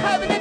having